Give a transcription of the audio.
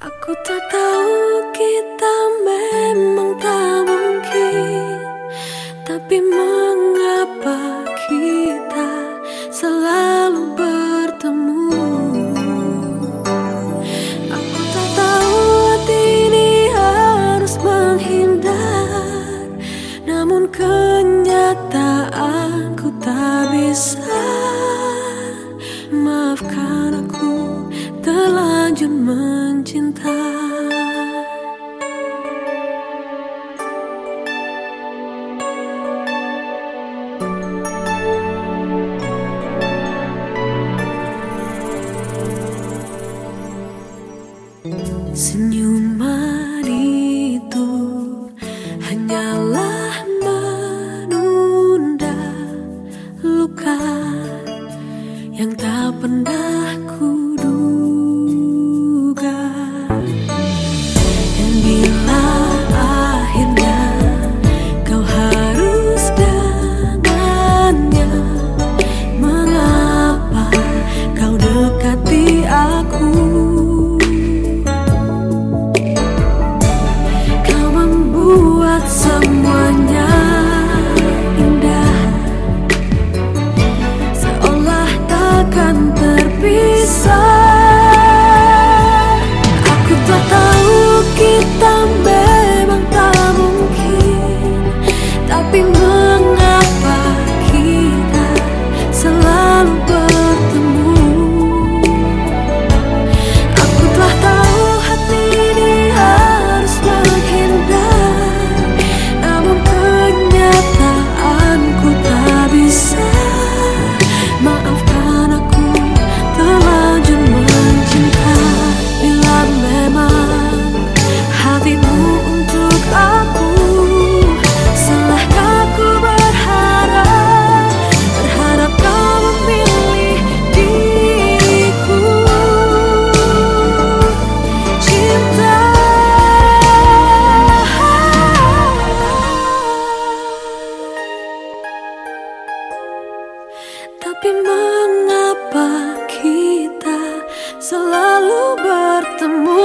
Aku tak tahu kita memang tak mungkin Tapi mengapa kita selalu bertemu? Aku tak tahu hati ini harus menghindar Namun kenyataan ku tak bisa. Maafkan aku terlanjur mencinta. Senyuman itu hanyalah menunda luka yang tak pernah ku selalu bertemu.